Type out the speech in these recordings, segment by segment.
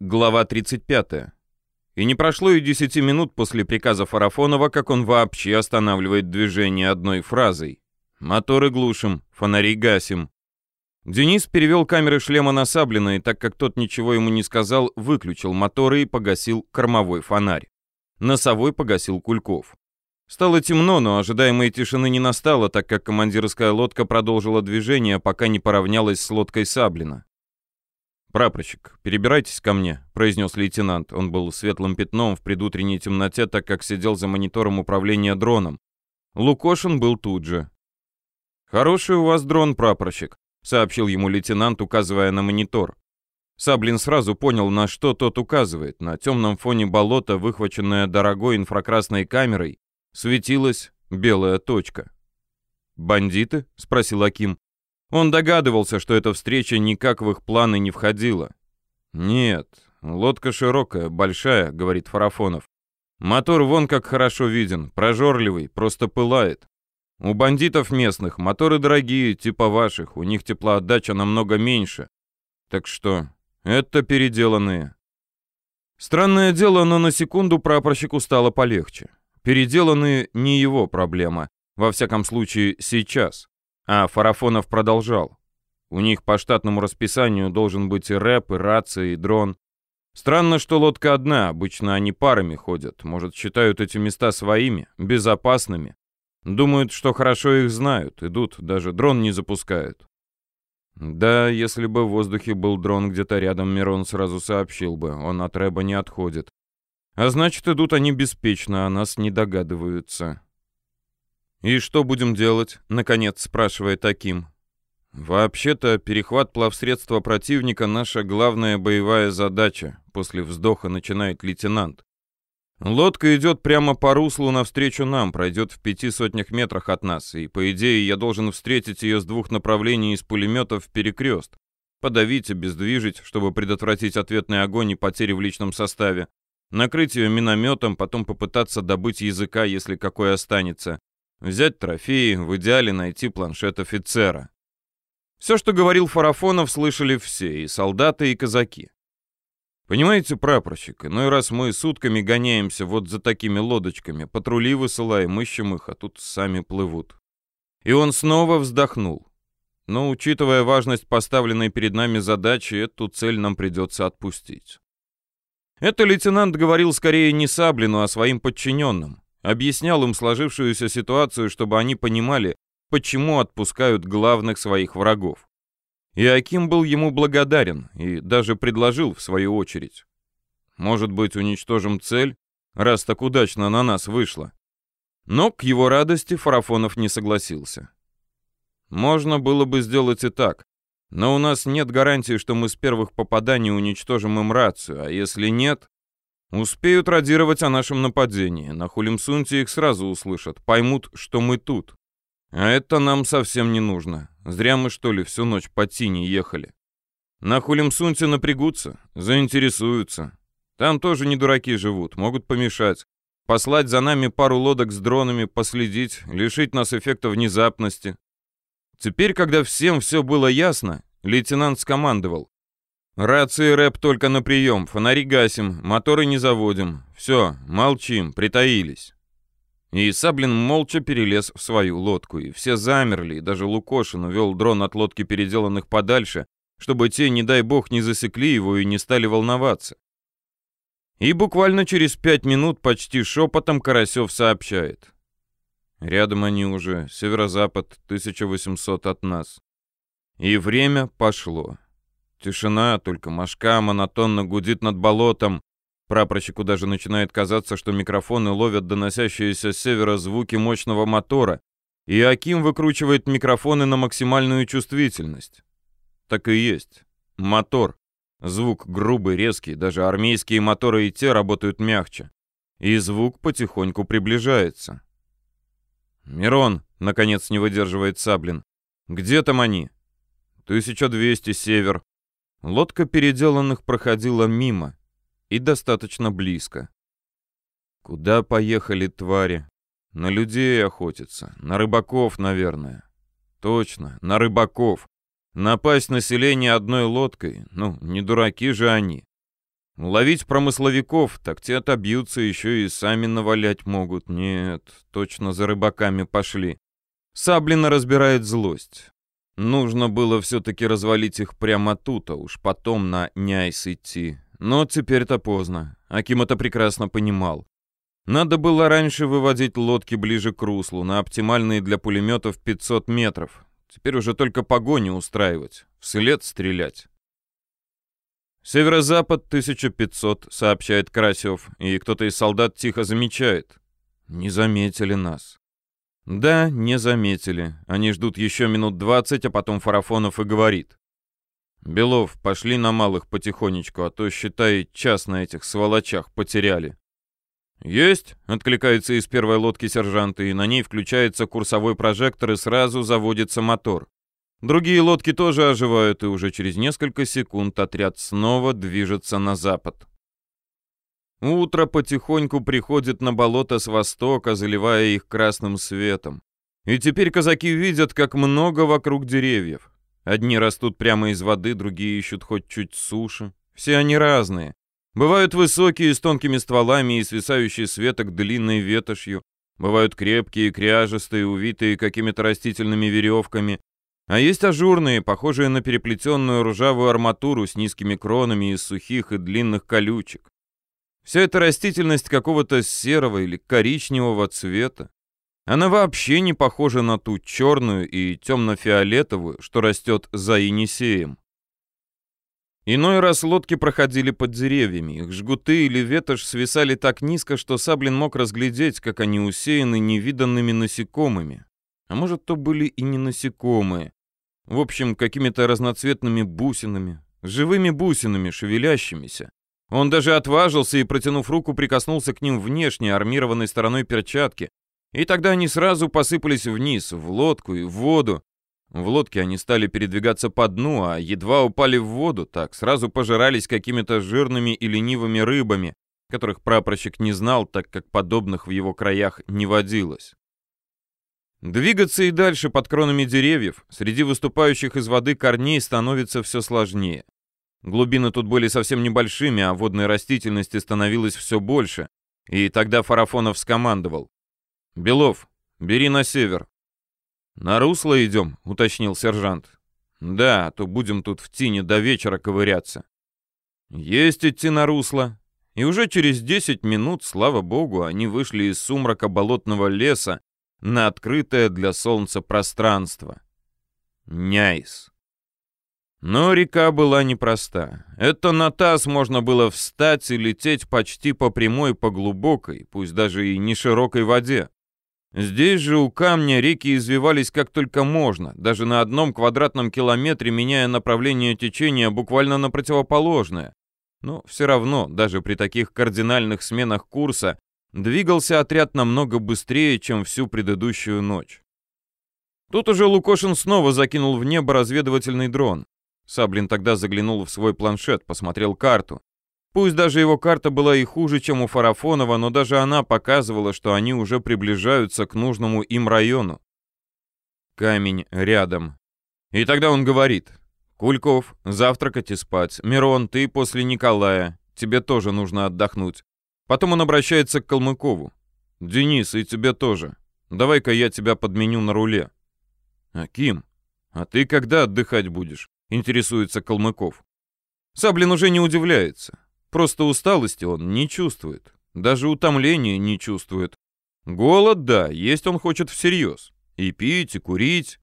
Глава 35. И не прошло и 10 минут после приказа Фарафонова, как он вообще останавливает движение одной фразой. «Моторы глушим, фонари гасим». Денис перевел камеры шлема на Саблина, и так как тот ничего ему не сказал, выключил моторы и погасил кормовой фонарь. Носовой погасил Кульков. Стало темно, но ожидаемой тишины не настало, так как командирская лодка продолжила движение, пока не поравнялась с лодкой Саблина. «Прапорщик, перебирайтесь ко мне», — произнес лейтенант. Он был светлым пятном в предутренней темноте, так как сидел за монитором управления дроном. Лукошин был тут же. «Хороший у вас дрон, прапорщик», — сообщил ему лейтенант, указывая на монитор. Саблин сразу понял, на что тот указывает. На темном фоне болота, выхваченная дорогой инфракрасной камерой, светилась белая точка. «Бандиты?» — спросил Аким. Он догадывался, что эта встреча никак в их планы не входила. «Нет, лодка широкая, большая», — говорит Фарафонов. «Мотор вон как хорошо виден, прожорливый, просто пылает. У бандитов местных моторы дорогие, типа ваших, у них теплоотдача намного меньше. Так что это переделанные». Странное дело, но на секунду прапорщику стало полегче. Переделанные не его проблема, во всяком случае сейчас. А Фарафонов продолжал. У них по штатному расписанию должен быть и рэп, и рация, и дрон. Странно, что лодка одна, обычно они парами ходят. Может, считают эти места своими, безопасными. Думают, что хорошо их знают, идут, даже дрон не запускают. Да, если бы в воздухе был дрон где-то рядом, Мирон сразу сообщил бы, он от рэба не отходит. А значит, идут они беспечно, а нас не догадываются. «И что будем делать?» — наконец спрашивает Аким. «Вообще-то перехват плавсредства противника — наша главная боевая задача», — после вздоха начинает лейтенант. «Лодка идет прямо по руслу навстречу нам, пройдет в пяти сотнях метрах от нас, и, по идее, я должен встретить ее с двух направлений из пулеметов в перекрест, подавить, обездвижить, чтобы предотвратить ответный огонь и потери в личном составе, накрыть ее минометом, потом попытаться добыть языка, если какой останется, Взять трофеи, в идеале найти планшет офицера. Все, что говорил Фарафонов, слышали все, и солдаты, и казаки. Понимаете, прапорщик, иной раз мы сутками гоняемся вот за такими лодочками, патрули высылаем, ищем их, а тут сами плывут. И он снова вздохнул. Но, учитывая важность поставленной перед нами задачи, эту цель нам придется отпустить. Это лейтенант говорил скорее не Саблину, а своим подчиненным. Объяснял им сложившуюся ситуацию, чтобы они понимали, почему отпускают главных своих врагов. И Аким был ему благодарен и даже предложил в свою очередь. Может быть, уничтожим цель, раз так удачно на нас вышло. Но к его радости Фарафонов не согласился. Можно было бы сделать и так, но у нас нет гарантии, что мы с первых попаданий уничтожим им рацию, а если нет, Успеют радировать о нашем нападении. На Хулимсунте их сразу услышат, поймут, что мы тут. А это нам совсем не нужно. Зря мы, что ли, всю ночь по Тине ехали. На Хулимсунте напрягутся, заинтересуются. Там тоже не дураки живут, могут помешать. Послать за нами пару лодок с дронами, последить, лишить нас эффекта внезапности. Теперь, когда всем все было ясно, лейтенант скомандовал. Рации рэп только на прием, фонари гасим, моторы не заводим. Все, молчим, притаились. И Саблин молча перелез в свою лодку, и все замерли, и даже Лукошин увел дрон от лодки переделанных подальше, чтобы те, не дай бог, не засекли его и не стали волноваться. И буквально через пять минут почти шепотом Карасев сообщает. Рядом они уже, северо-запад, 1800 от нас. И время пошло. Тишина, только мошка монотонно гудит над болотом. Прапорщику даже начинает казаться, что микрофоны ловят доносящиеся с севера звуки мощного мотора, и Аким выкручивает микрофоны на максимальную чувствительность. Так и есть. Мотор. Звук грубый, резкий, даже армейские моторы и те работают мягче. И звук потихоньку приближается. «Мирон», — наконец не выдерживает Саблин, — «где там они?» «1200 север», Лодка переделанных проходила мимо и достаточно близко. Куда поехали твари? На людей охотятся, на рыбаков, наверное. Точно, на рыбаков. Напасть население одной лодкой? Ну, не дураки же они. Ловить промысловиков, так те отобьются, еще и сами навалять могут. Нет, точно за рыбаками пошли. Саблина разбирает злость. Нужно было все-таки развалить их прямо тут, а уж потом на Няйс идти. Но теперь-то поздно. Аким это прекрасно понимал. Надо было раньше выводить лодки ближе к руслу, на оптимальные для пулеметов 500 метров. Теперь уже только погони устраивать, вслед стрелять. «Северо-запад 1500», — сообщает Красев, и кто-то из солдат тихо замечает. «Не заметили нас». Да, не заметили. Они ждут еще минут 20, а потом Фарафонов и говорит. «Белов, пошли на малых потихонечку, а то, считай, час на этих сволочах потеряли». «Есть!» — откликается из первой лодки сержанта, и на ней включается курсовой прожектор и сразу заводится мотор. Другие лодки тоже оживают, и уже через несколько секунд отряд снова движется на запад. Утро потихоньку приходит на болото с востока, заливая их красным светом. И теперь казаки видят, как много вокруг деревьев. Одни растут прямо из воды, другие ищут хоть чуть суши. Все они разные. Бывают высокие, с тонкими стволами и свисающие с веток длинной ветошью. Бывают крепкие, кряжестые, увитые какими-то растительными веревками. А есть ажурные, похожие на переплетенную ржавую арматуру с низкими кронами из сухих и длинных колючек. Вся эта растительность какого-то серого или коричневого цвета. Она вообще не похожа на ту черную и темно-фиолетовую, что растет за Енисеем. Иной раз лодки проходили под деревьями, их жгуты или ветошь свисали так низко, что Саблин мог разглядеть, как они усеяны невиданными насекомыми. А может, то были и не насекомые, в общем, какими-то разноцветными бусинами, живыми бусинами, шевелящимися. Он даже отважился и, протянув руку, прикоснулся к ним внешней, армированной стороной перчатки. И тогда они сразу посыпались вниз, в лодку и в воду. В лодке они стали передвигаться по дну, а едва упали в воду, так сразу пожирались какими-то жирными и ленивыми рыбами, которых прапорщик не знал, так как подобных в его краях не водилось. Двигаться и дальше под кронами деревьев, среди выступающих из воды корней становится все сложнее. Глубины тут были совсем небольшими, а водной растительности становилось все больше, и тогда Фарафонов скомандовал. «Белов, бери на север». «На русло идем», — уточнил сержант. «Да, а то будем тут в тине до вечера ковыряться». «Есть идти на русло». И уже через 10 минут, слава богу, они вышли из сумрака болотного леса на открытое для солнца пространство. Няйс. Но река была непроста. Это на таз можно было встать и лететь почти по прямой, по глубокой, пусть даже и не широкой воде. Здесь же у камня реки извивались как только можно, даже на одном квадратном километре меняя направление течения буквально на противоположное. Но все равно, даже при таких кардинальных сменах курса, Двигался отряд намного быстрее, чем всю предыдущую ночь. Тут уже Лукошин снова закинул в небо разведывательный дрон. Саблин тогда заглянул в свой планшет, посмотрел карту. Пусть даже его карта была и хуже, чем у Фарафонова, но даже она показывала, что они уже приближаются к нужному им району. Камень рядом. И тогда он говорит. «Кульков, завтракать и спать. Мирон, ты после Николая. Тебе тоже нужно отдохнуть. Потом он обращается к Калмыкову. «Денис, и тебе тоже. Давай-ка я тебя подменю на руле». «Аким, а ты когда отдыхать будешь?» — интересуется Калмыков. Саблин уже не удивляется. Просто усталости он не чувствует. Даже утомления не чувствует. Голод, да, есть он хочет всерьез. И пить, и курить.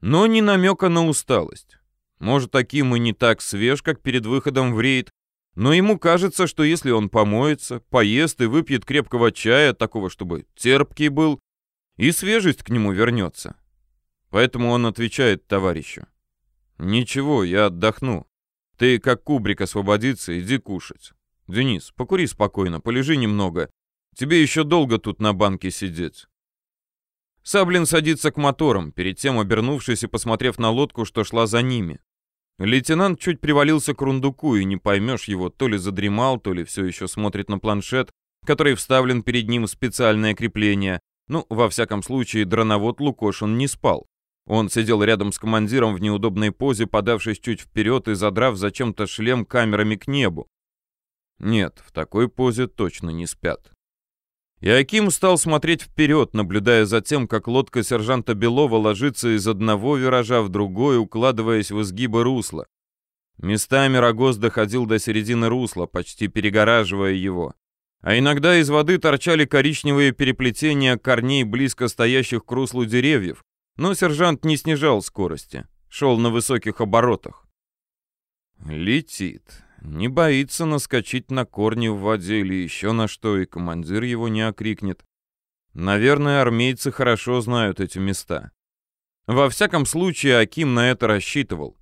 Но ни намека на усталость. Может, таким и не так свеж, как перед выходом в рейд, но ему кажется, что если он помоется, поест и выпьет крепкого чая, такого, чтобы терпкий был, и свежесть к нему вернется. Поэтому он отвечает товарищу. «Ничего, я отдохну. Ты, как кубрик освободиться, иди кушать. Денис, покури спокойно, полежи немного. Тебе еще долго тут на банке сидеть». Саблин садится к моторам, перед тем обернувшись и посмотрев на лодку, что шла за ними. Лейтенант чуть привалился к рундуку, и не поймешь его, то ли задремал, то ли все еще смотрит на планшет, который вставлен перед ним в специальное крепление. Ну, во всяком случае, дроновод Лукошин не спал. Он сидел рядом с командиром в неудобной позе, подавшись чуть вперед и задрав зачем-то шлем камерами к небу. Нет, в такой позе точно не спят. И Аким стал смотреть вперед, наблюдая за тем, как лодка сержанта Белова ложится из одного виража в другой, укладываясь в изгибы русла. Местами Рогоз доходил до середины русла, почти перегораживая его. А иногда из воды торчали коричневые переплетения корней близко стоящих к руслу деревьев, но сержант не снижал скорости, шел на высоких оборотах. Летит. Не боится наскочить на корни в воде или еще на что, и командир его не окрикнет. Наверное, армейцы хорошо знают эти места. Во всяком случае, Аким на это рассчитывал.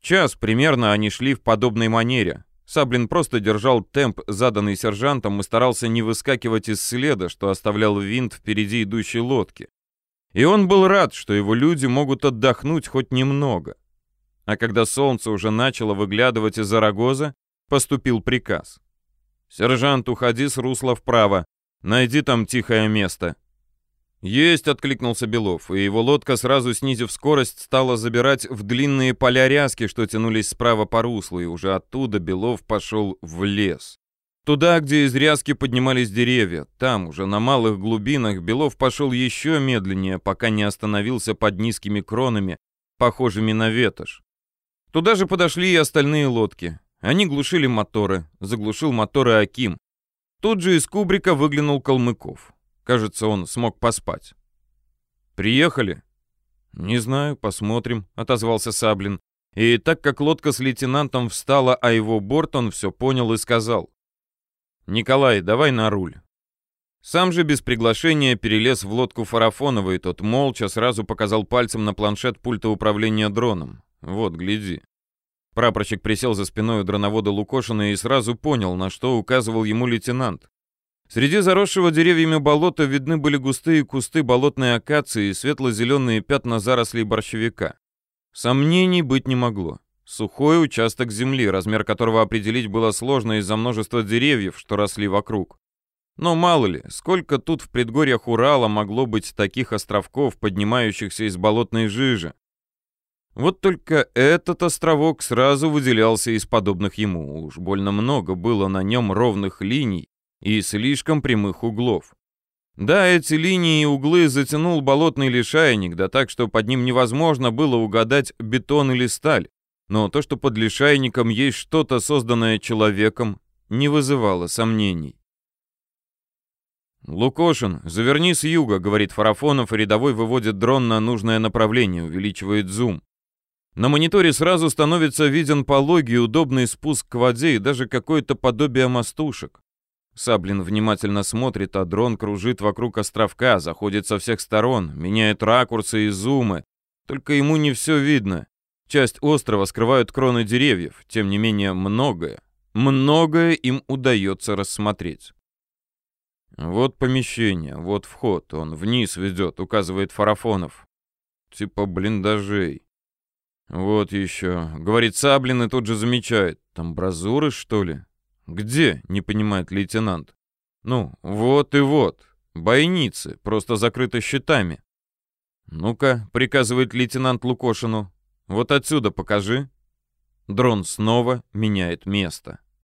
Час примерно они шли в подобной манере. Саблин просто держал темп, заданный сержантом, и старался не выскакивать из следа, что оставлял винт впереди идущей лодки. И он был рад, что его люди могут отдохнуть хоть немного. А когда солнце уже начало выглядывать из-за рогоза, поступил приказ. «Сержант, уходи с русла вправо. Найди там тихое место». «Есть!» — откликнулся Белов, и его лодка, сразу снизив скорость, стала забирать в длинные поля ряски, что тянулись справа по руслу, и уже оттуда Белов пошел в лес. Туда, где из ряски поднимались деревья, там, уже на малых глубинах, Белов пошел еще медленнее, пока не остановился под низкими кронами, похожими на ветошь. Туда же подошли и остальные лодки. Они глушили моторы, заглушил моторы Аким. Тут же из кубрика выглянул Калмыков. Кажется, он смог поспать. «Приехали?» «Не знаю, посмотрим», — отозвался Саблин. И так как лодка с лейтенантом встала, а его борт, он все понял и сказал. «Николай, давай на руль». Сам же без приглашения перелез в лодку Фарафонова, и тот молча сразу показал пальцем на планшет пульта управления дроном. Вот, гляди. Прапорщик присел за спиной у дроновода Лукошина и сразу понял, на что указывал ему лейтенант. Среди заросшего деревьями болота видны были густые кусты болотной акации и светло-зеленые пятна зарослей борщевика. Сомнений быть не могло. Сухой участок земли, размер которого определить было сложно из-за множества деревьев, что росли вокруг. Но мало ли, сколько тут в предгорьях Урала могло быть таких островков, поднимающихся из болотной жижи. Вот только этот островок сразу выделялся из подобных ему. Уж больно много было на нем ровных линий и слишком прямых углов. Да, эти линии и углы затянул болотный лишайник, да так, что под ним невозможно было угадать бетон или сталь. Но то, что под лишайником есть что-то, созданное человеком, не вызывало сомнений. «Лукошин, заверни с юга», — говорит Фарафонов, и рядовой выводит дрон на нужное направление, увеличивает зум. На мониторе сразу становится виден пологий удобный спуск к воде и даже какое-то подобие мостушек. Саблин внимательно смотрит, а дрон кружит вокруг островка, заходит со всех сторон, меняет ракурсы и зумы. Только ему не все видно. Часть острова скрывают кроны деревьев, тем не менее многое, многое им удается рассмотреть. Вот помещение, вот вход, он вниз ведет, указывает Фарафонов. Типа блиндажей. «Вот еще», — говорит Саблин и тут же замечает. «Там бразуры, что ли?» «Где?» — не понимает лейтенант. «Ну, вот и вот. Бойницы, просто закрыты щитами». «Ну-ка», — приказывает лейтенант Лукошину. «Вот отсюда покажи». Дрон снова меняет место.